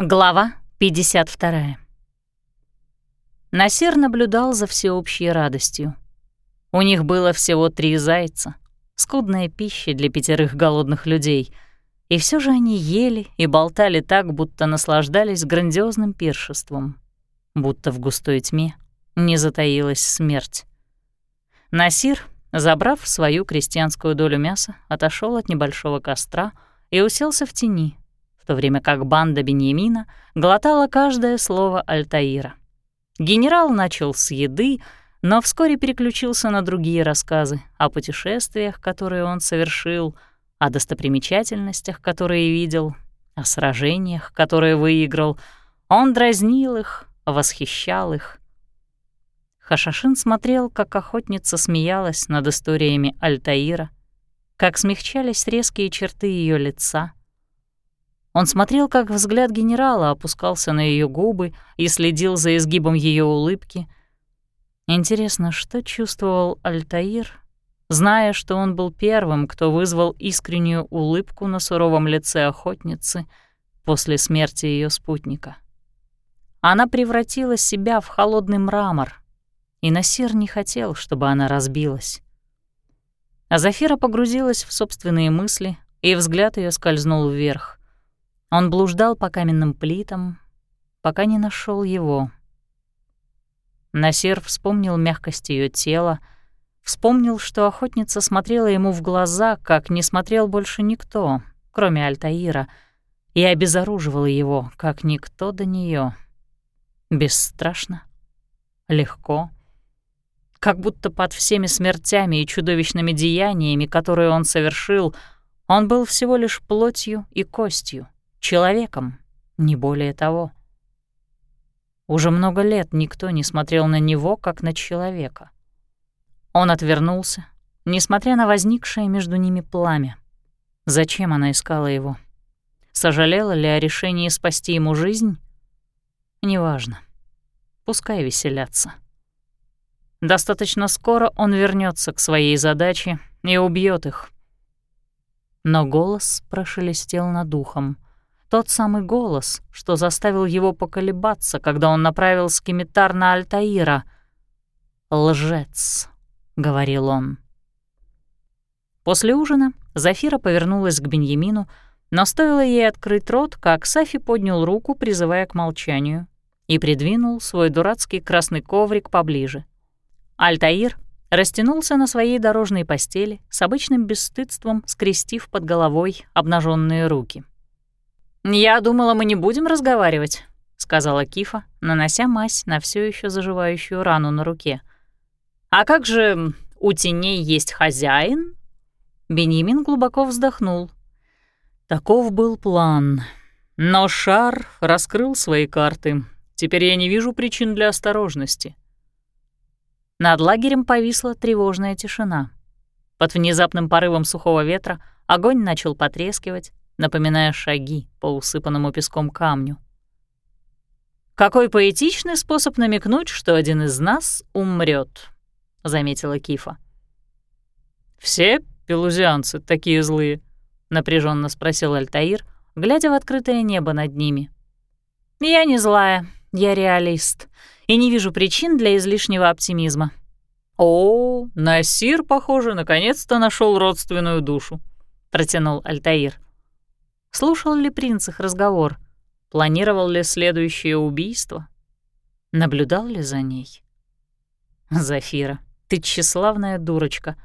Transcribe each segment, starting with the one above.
Глава 52. Насир наблюдал за всеобщей радостью. У них было всего три зайца, скудная пища для пятерых голодных людей, и все же они ели и болтали так, будто наслаждались грандиозным пиршеством, будто в густой тьме не затаилась смерть. Насир, забрав свою крестьянскую долю мяса, отошел от небольшого костра и уселся в тени, то время как банда Беньямина глотала каждое слово Альтаира. Генерал начал с еды, но вскоре переключился на другие рассказы о путешествиях, которые он совершил, о достопримечательностях, которые видел, о сражениях, которые выиграл. Он дразнил их, восхищал их. Хашашин смотрел, как охотница смеялась над историями Альтаира, как смягчались резкие черты ее лица — он смотрел, как взгляд генерала опускался на ее губы и следил за изгибом ее улыбки. Интересно, что чувствовал Альтаир, зная, что он был первым, кто вызвал искреннюю улыбку на суровом лице охотницы после смерти ее спутника. Она превратила себя в холодный мрамор, и Насир не хотел, чтобы она разбилась. А Зафира погрузилась в собственные мысли, и взгляд ее скользнул вверх. Он блуждал по каменным плитам, пока не нашел его. Насир вспомнил мягкость ее тела, вспомнил, что охотница смотрела ему в глаза, как не смотрел больше никто, кроме Альтаира, и обезоруживала его, как никто до нее. Бесстрашно, легко, как будто под всеми смертями и чудовищными деяниями, которые он совершил, он был всего лишь плотью и костью человеком, не более того. Уже много лет никто не смотрел на него, как на человека. Он отвернулся, несмотря на возникшее между ними пламя. Зачем она искала его? Сожалела ли о решении спасти ему жизнь? Неважно. Пускай веселятся. Достаточно скоро он вернется к своей задаче и убьет их. Но голос прошелестел над ухом — тот самый голос, что заставил его поколебаться, когда он направил скимитар на Альтаира. «Лжец», — говорил он. После ужина Зафира повернулась к Беньямину, но стоило ей открыть рот, как Сафи поднял руку, призывая к молчанию, и придвинул свой дурацкий красный коврик поближе. Альтаир растянулся на своей дорожной постели с обычным бесстыдством, скрестив под головой обнаженные руки. «Я думала, мы не будем разговаривать», — сказала Кифа, нанося мазь на все еще заживающую рану на руке. «А как же у теней есть хозяин?» Беньямин глубоко вздохнул. Таков был план. Но Шар раскрыл свои карты. Теперь я не вижу причин для осторожности. Над лагерем повисла тревожная тишина. Под внезапным порывом сухого ветра огонь начал потрескивать, напоминая шаги по усыпанному песком камню. «Какой поэтичный способ намекнуть, что один из нас умрет, заметила Кифа. «Все пелузианцы такие злые?» — напряженно спросил Альтаир, глядя в открытое небо над ними. «Я не злая, я реалист, и не вижу причин для излишнего оптимизма». «О, Насир, похоже, наконец-то нашел родственную душу», — протянул Альтаир. Слушал ли принц их разговор? Планировал ли следующее убийство? Наблюдал ли за ней? Зафира, ты тщеславная дурочка.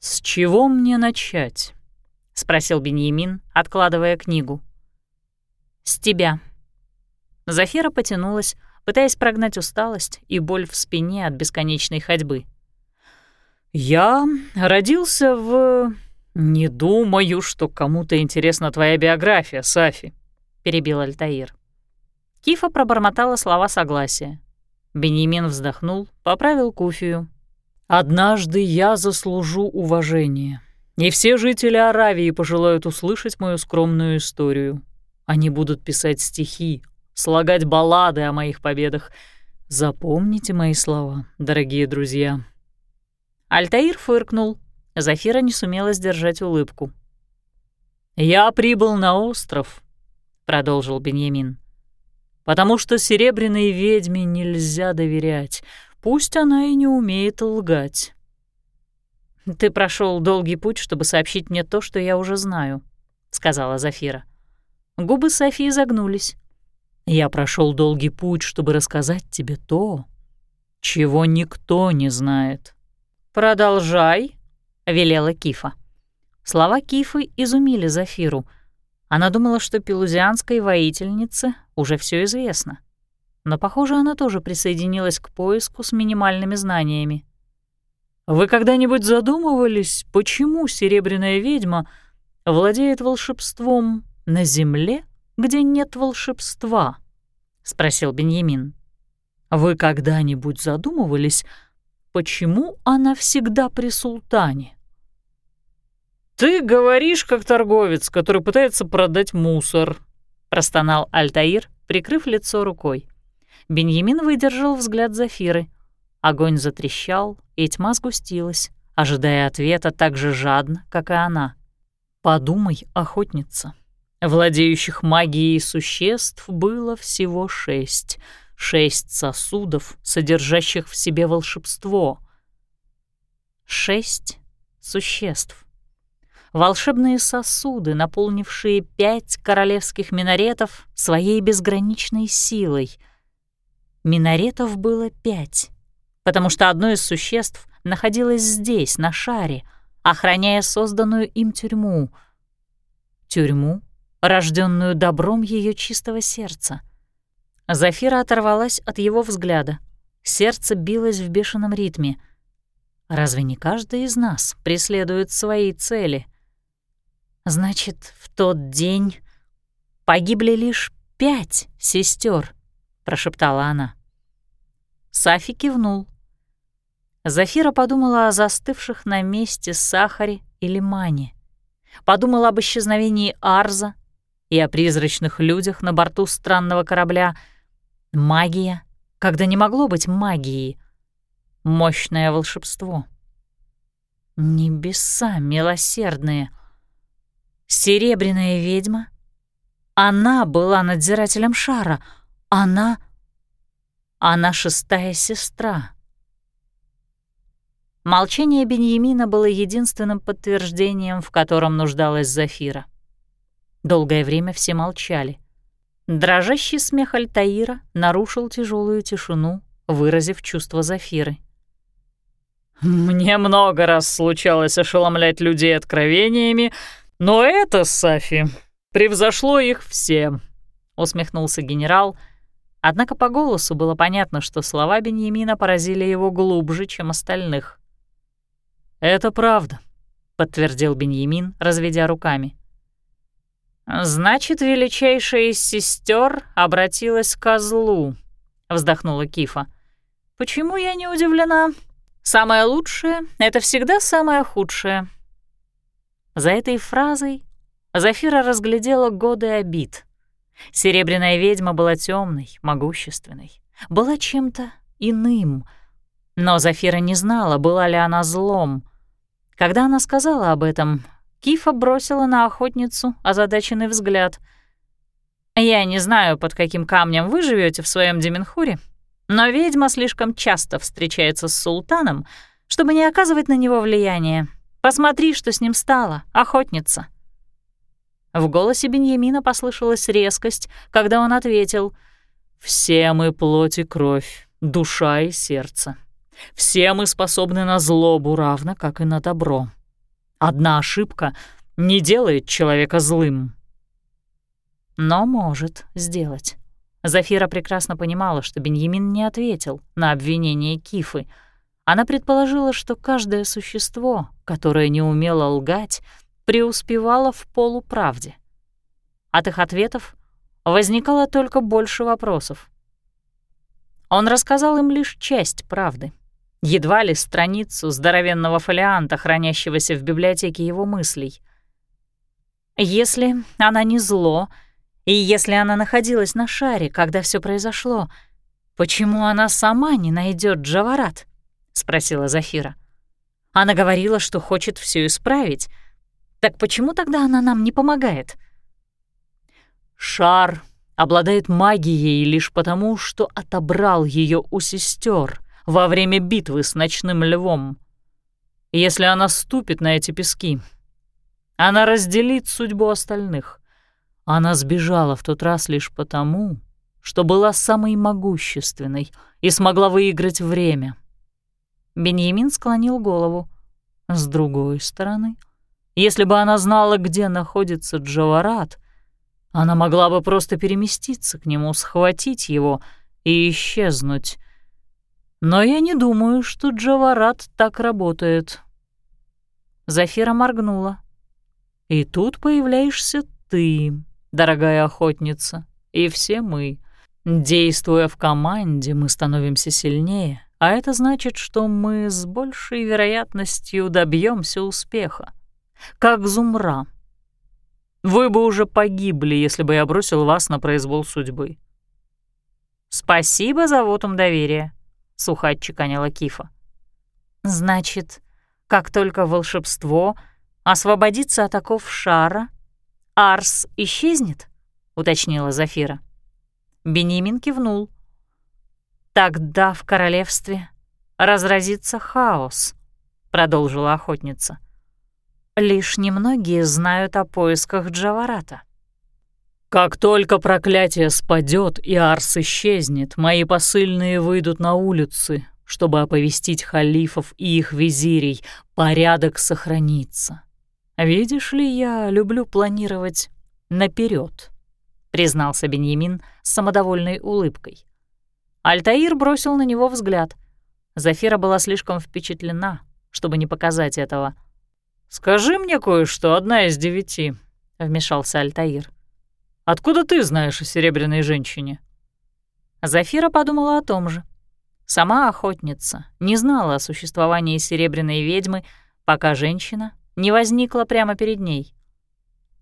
«С чего мне начать?» — спросил Беньямин, откладывая книгу. «С тебя». Зафира потянулась, пытаясь прогнать усталость и боль в спине от бесконечной ходьбы. «Я родился в «Не думаю, что кому-то интересна твоя биография, Сафи», — перебил Альтаир. Кифа пробормотала слова согласия. Бенемин вздохнул, поправил куфию. «Однажды я заслужу уважения, и все жители Аравии пожелают услышать мою скромную историю. Они будут писать стихи, слагать баллады о моих победах. Запомните мои слова, дорогие друзья». Альтаир фыркнул, Зафира не сумела сдержать улыбку. «Я прибыл на остров», — продолжил Беньямин. «Потому что серебряной ведьме нельзя доверять, пусть она и не умеет лгать». «Ты прошел долгий путь, чтобы сообщить мне то, что я уже знаю», — сказала Зафира. Губы Софии загнулись. «Я прошел долгий путь, чтобы рассказать тебе то, чего никто не знает». «Продолжай», — велела Кифа. Слова Кифы изумили Зафиру. Она думала, что пелузианской воительнице уже все известно. Но, похоже, она тоже присоединилась к поиску с минимальными знаниями. «Вы когда-нибудь задумывались, почему серебряная ведьма владеет волшебством на земле, где нет волшебства?» — спросил Беньямин. «Вы когда-нибудь задумывались, почему она всегда при султане?» «Ты говоришь, как торговец, который пытается продать мусор», — простонал Альтаир, прикрыв лицо рукой. Беньямин выдержал взгляд Зафиры. Огонь затрещал, и тьма сгустилась, ожидая ответа так же жадно, как и она. «Подумай, охотница. Владеющих магией существ было всего шесть. Шесть сосудов, содержащих в себе волшебство. Шесть существ волшебные сосуды, наполнившие пять королевских минаретов своей безграничной силой. Минаретов было пять, потому что одно из существ находилось здесь, на шаре, охраняя созданную им тюрьму. Тюрьму, рожденную добром ее чистого сердца. Зафира оторвалась от его взгляда. Сердце билось в бешеном ритме. Разве не каждый из нас преследует свои цели? Значит, в тот день погибли лишь пять сестер, прошептала она. Сафи кивнул. Зафира подумала о застывших на месте сахаре или мане. Подумала об исчезновении Арза и о призрачных людях на борту странного корабля. Магия, когда не могло быть магии. Мощное волшебство. Небеса милосердные — Серебряная ведьма? Она была надзирателем шара. Она... Она шестая сестра. Молчание Беньямина было единственным подтверждением, в котором нуждалась Зафира. Долгое время все молчали. Дрожащий смех Альтаира нарушил тяжелую тишину, выразив чувство Зафиры. «Мне много раз случалось ошеломлять людей откровениями, «Но это, Сафи, превзошло их все», — усмехнулся генерал, однако по голосу было понятно, что слова Беньямина поразили его глубже, чем остальных. «Это правда», — подтвердил Беньямин, разведя руками. «Значит, величайшая из сестер обратилась к козлу», — вздохнула Кифа. «Почему я не удивлена? Самое лучшее — это всегда самое худшее». За этой фразой Зафира разглядела годы обид. Серебряная ведьма была темной, могущественной, была чем-то иным. Но Зафира не знала, была ли она злом. Когда она сказала об этом, Кифа бросила на охотницу озадаченный взгляд. «Я не знаю, под каким камнем вы живете в своем Деменхуре, но ведьма слишком часто встречается с султаном, чтобы не оказывать на него влияния. Посмотри, что с ним стало, охотница». В голосе Беньямина послышалась резкость, когда он ответил «Все мы плоть и кровь, душа и сердце. Все мы способны на злобу, равно как и на добро. Одна ошибка не делает человека злым». Но может сделать. Зафира прекрасно понимала, что Беньямин не ответил на обвинение Кифы — она предположила, что каждое существо, которое не умело лгать, преуспевало в полуправде. От их ответов возникало только больше вопросов. Он рассказал им лишь часть правды, едва ли страницу здоровенного фолианта, хранящегося в библиотеке его мыслей. Если она не зло, и если она находилась на шаре, когда все произошло, почему она сама не найдет Джаварат? — спросила Зафира. «Она говорила, что хочет все исправить. Так почему тогда она нам не помогает?» Шар обладает магией лишь потому, что отобрал ее у сестер во время битвы с ночным львом. Если она ступит на эти пески, она разделит судьбу остальных. Она сбежала в тот раз лишь потому, что была самой могущественной и смогла выиграть время. Беньямин склонил голову. С другой стороны, если бы она знала, где находится Джаварат, она могла бы просто переместиться к нему, схватить его и исчезнуть. Но я не думаю, что Джаварат так работает. Зафира моргнула. И тут появляешься ты, дорогая охотница, и все мы. Действуя в команде, мы становимся сильнее, а это значит, что мы с большей вероятностью добьемся успеха. Как Зумра. Вы бы уже погибли, если бы я бросил вас на произвол судьбы. «Спасибо за вотум доверия», — сухо отчеканила Кифа. «Значит, как только волшебство освободится от оков шара, Арс исчезнет?» — уточнила Зафира. Бенемин кивнул. «Тогда в королевстве разразится хаос», — продолжила охотница. «Лишь немногие знают о поисках Джаварата». «Как только проклятие спадет и Арс исчезнет, мои посыльные выйдут на улицы, чтобы оповестить халифов и их визирей, порядок сохранится. Видишь ли, я люблю планировать наперед. — признался Беньямин с самодовольной улыбкой. Альтаир бросил на него взгляд. Зафира была слишком впечатлена, чтобы не показать этого. «Скажи мне кое-что, одна из девяти», — вмешался Альтаир. «Откуда ты знаешь о серебряной женщине?» Зафира подумала о том же. Сама охотница не знала о существовании серебряной ведьмы, пока женщина не возникла прямо перед ней.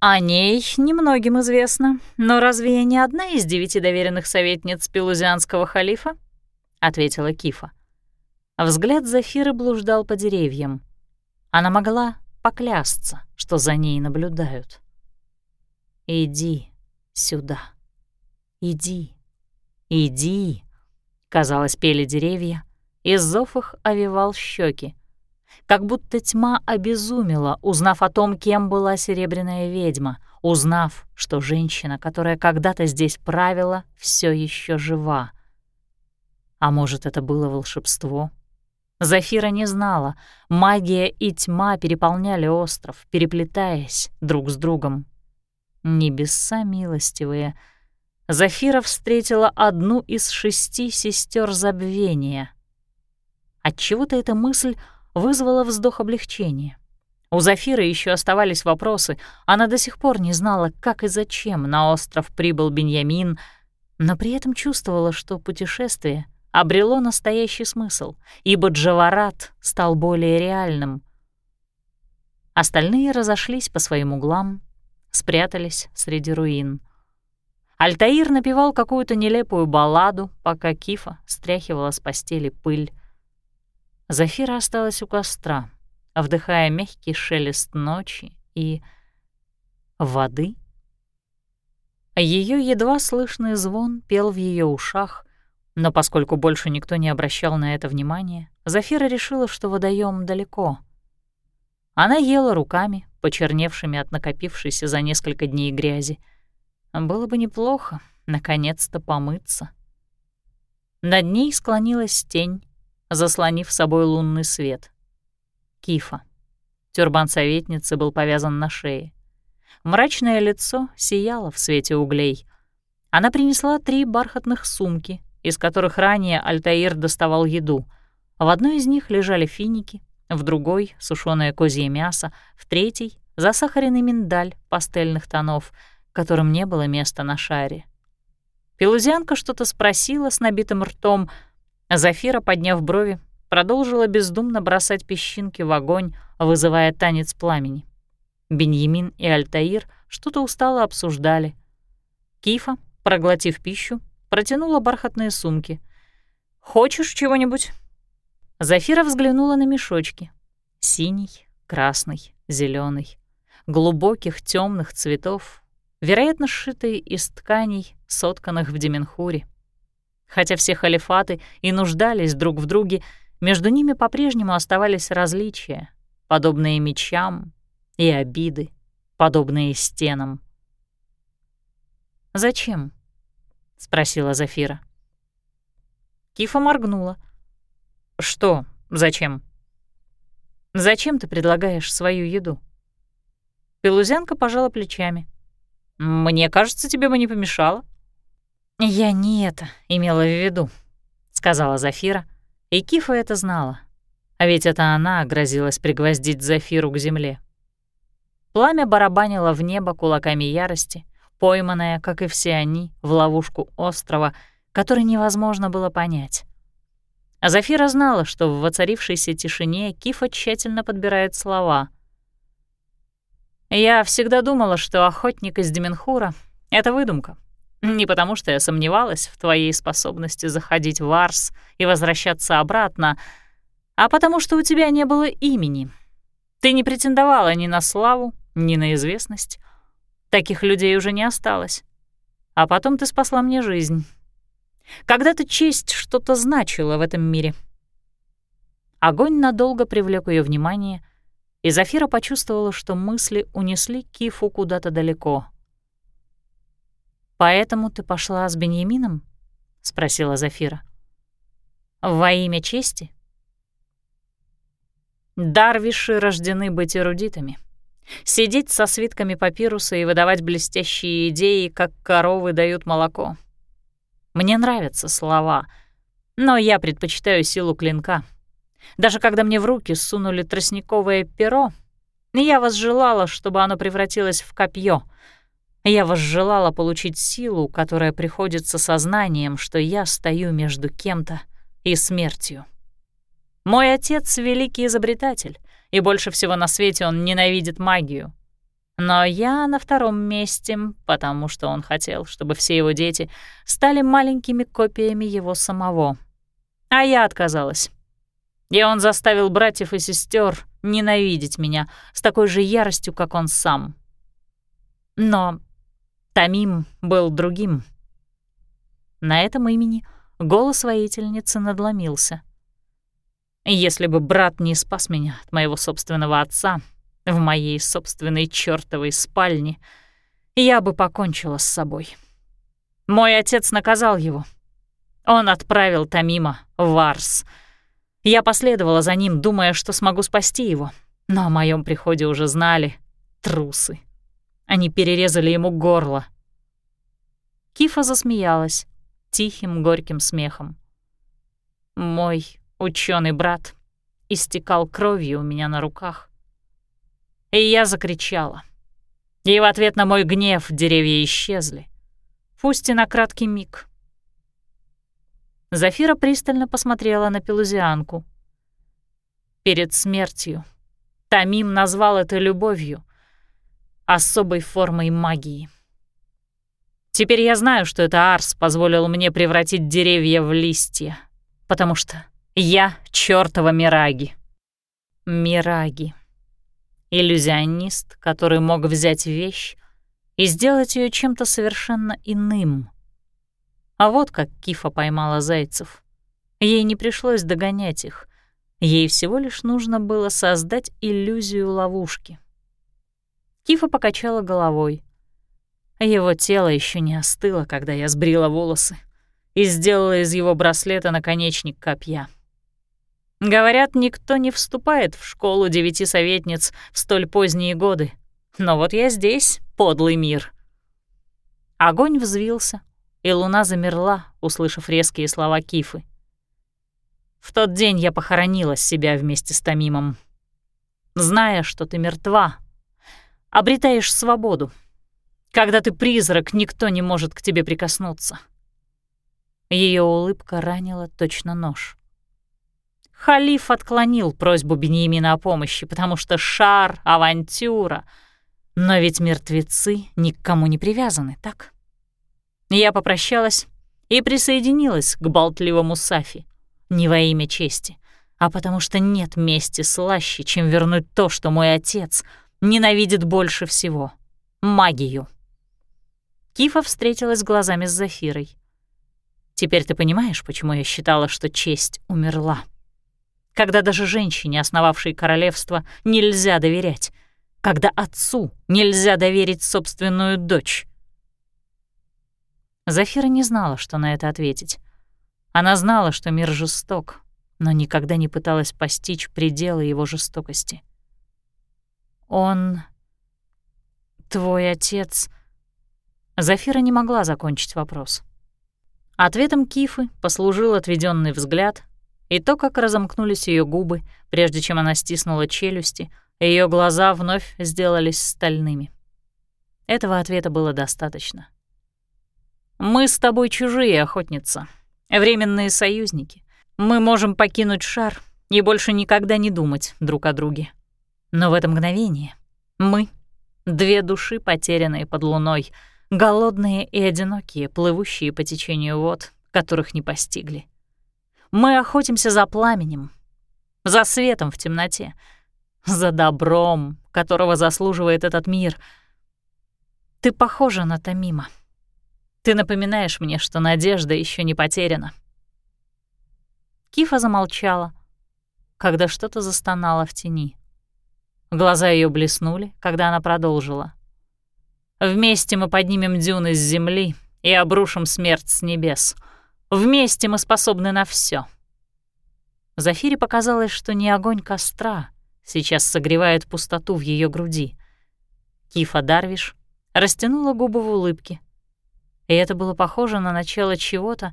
О ней немногим известно, но разве я не одна из девяти доверенных советниц пелузианского халифа? ответила Кифа. Взгляд Зафиры блуждал по деревьям. Она могла поклясться, что за ней наблюдают. «Иди сюда, иди, иди», — казалось, пели деревья, и зов их овивал щеки как будто тьма обезумела, узнав о том, кем была серебряная ведьма, узнав, что женщина, которая когда-то здесь правила, все еще жива. А может, это было волшебство? Зафира не знала. Магия и тьма переполняли остров, переплетаясь друг с другом. Небеса милостивые. Зафира встретила одну из шести сестер забвения. Отчего-то эта мысль вызвало вздох облегчения. У Зафиры еще оставались вопросы, она до сих пор не знала, как и зачем на остров прибыл Беньямин, но при этом чувствовала, что путешествие обрело настоящий смысл, ибо Джаварат стал более реальным. Остальные разошлись по своим углам, спрятались среди руин. Альтаир напевал какую-то нелепую балладу, пока Кифа стряхивала с постели пыль. Зафира осталась у костра, вдыхая мягкий шелест ночи и воды. Ее едва слышный звон пел в ее ушах, но поскольку больше никто не обращал на это внимания, Зафира решила, что водоем далеко. Она ела руками, почерневшими от накопившейся за несколько дней грязи. Было бы неплохо наконец-то помыться. Над ней склонилась тень, заслонив собой лунный свет. Кифа. Тюрбан советницы был повязан на шее. Мрачное лицо сияло в свете углей. Она принесла три бархатных сумки, из которых ранее Альтаир доставал еду. В одной из них лежали финики, в другой — сушёное козье мясо, в третьей — засахаренный миндаль пастельных тонов, которым не было места на шаре. Пелузянка что-то спросила с набитым ртом — Зафира, подняв брови, продолжила бездумно бросать песчинки в огонь, вызывая танец пламени. Беньямин и Альтаир что-то устало обсуждали. Кифа, проглотив пищу, протянула бархатные сумки. «Хочешь чего-нибудь?» Зафира взглянула на мешочки. Синий, красный, зеленый, глубоких темных цветов, вероятно, сшитые из тканей, сотканных в Деменхуре. Хотя все халифаты и нуждались друг в друге, между ними по-прежнему оставались различия, подобные мечам, и обиды, подобные стенам. «Зачем?» — спросила Зафира. Кифа моргнула. «Что? Зачем?» «Зачем ты предлагаешь свою еду?» Пелузянка пожала плечами. «Мне кажется, тебе бы не помешало». «Я не это имела в виду», — сказала Зафира, и Кифа это знала. А ведь это она грозилась пригвоздить Зафиру к земле. Пламя барабанило в небо кулаками ярости, пойманное, как и все они, в ловушку острова, который невозможно было понять. А Зафира знала, что в воцарившейся тишине Кифа тщательно подбирает слова. «Я всегда думала, что охотник из Деменхура — это выдумка. Не потому, что я сомневалась в твоей способности заходить в Арс и возвращаться обратно, а потому что у тебя не было имени. Ты не претендовала ни на славу, ни на известность. Таких людей уже не осталось. А потом ты спасла мне жизнь. Когда-то честь что-то значила в этом мире. Огонь надолго привлек ее внимание, и Зафира почувствовала, что мысли унесли Кифу куда-то далеко. «Поэтому ты пошла с Беньямином?» — спросила Зафира. «Во имя чести?» Дарвиши рождены быть эрудитами. Сидеть со свитками папируса и выдавать блестящие идеи, как коровы дают молоко. Мне нравятся слова, но я предпочитаю силу клинка. Даже когда мне в руки сунули тростниковое перо, я возжелала, чтобы оно превратилось в копье. Я возжелала получить силу, которая приходит с осознанием, что я стою между кем-то и смертью. Мой отец — великий изобретатель, и больше всего на свете он ненавидит магию. Но я на втором месте, потому что он хотел, чтобы все его дети стали маленькими копиями его самого. А я отказалась. И он заставил братьев и сестер ненавидеть меня с такой же яростью, как он сам. Но Тамим был другим. На этом имени голос воительницы надломился — если бы брат не спас меня от моего собственного отца в моей собственной чёртовой спальне, я бы покончила с собой. Мой отец наказал его. Он отправил Тамима в Арс. Я последовала за ним, думая, что смогу спасти его. Но о моем приходе уже знали трусы. Они перерезали ему горло. Кифа засмеялась тихим горьким смехом. Мой Ученый брат истекал кровью у меня на руках. И я закричала. И в ответ на мой гнев деревья исчезли, пусть и на краткий миг. Зафира пристально посмотрела на пелузианку. Перед смертью Тамим назвал это любовью, особой формой магии. Теперь я знаю, что это Арс позволил мне превратить деревья в листья, потому что я чёртова Мираги. Мираги. Иллюзионист, который мог взять вещь и сделать ее чем-то совершенно иным. А вот как Кифа поймала зайцев. Ей не пришлось догонять их. Ей всего лишь нужно было создать иллюзию ловушки. Кифа покачала головой. Его тело еще не остыло, когда я сбрила волосы и сделала из его браслета наконечник копья. Говорят, никто не вступает в школу девяти советниц в столь поздние годы. Но вот я здесь, подлый мир. Огонь взвился, и луна замерла, услышав резкие слова Кифы. В тот день я похоронила себя вместе с Томимом. Зная, что ты мертва, обретаешь свободу. Когда ты призрак, никто не может к тебе прикоснуться. Ее улыбка ранила точно нож. Халиф отклонил просьбу Беньямина о помощи, потому что шар, авантюра. Но ведь мертвецы ни к кому не привязаны, так? Я попрощалась и присоединилась к болтливому Сафи. Не во имя чести, а потому что нет мести слаще, чем вернуть то, что мой отец ненавидит больше всего — магию. Кифа встретилась глазами с Зафирой. «Теперь ты понимаешь, почему я считала, что честь умерла? Когда даже женщине, основавшей королевство, нельзя доверять. Когда отцу нельзя доверить собственную дочь». Зафира не знала, что на это ответить. Она знала, что мир жесток, но никогда не пыталась постичь пределы его жестокости. «Он... твой отец...» Зафира не могла закончить вопрос. Ответом Кифы послужил отведенный взгляд и то, как разомкнулись ее губы, прежде чем она стиснула челюсти, ее глаза вновь сделались стальными. Этого ответа было достаточно. «Мы с тобой чужие, охотница, временные союзники. Мы можем покинуть шар и больше никогда не думать друг о друге. Но в это мгновение мы — две души, потерянные под луной, голодные и одинокие, плывущие по течению вод, которых не постигли. Мы охотимся за пламенем, за светом в темноте, за добром, которого заслуживает этот мир. Ты похожа на Тамима. Ты напоминаешь мне, что надежда еще не потеряна. Кифа замолчала, когда что-то застонало в тени. Глаза ее блеснули, когда она продолжила. «Вместе мы поднимем дюны с земли и обрушим смерть с небес. Вместе мы способны на все. Зафире показалось, что не огонь костра сейчас согревает пустоту в ее груди. Кифа Дарвиш растянула губы в улыбке. И это было похоже на начало чего-то,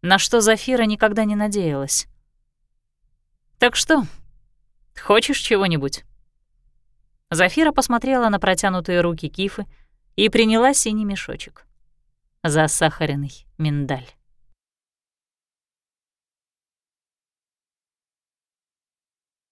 на что Зафира никогда не надеялась. «Так что, хочешь чего-нибудь?» Зафира посмотрела на протянутые руки Кифы и приняла синий мешочек. Засахаренный миндаль.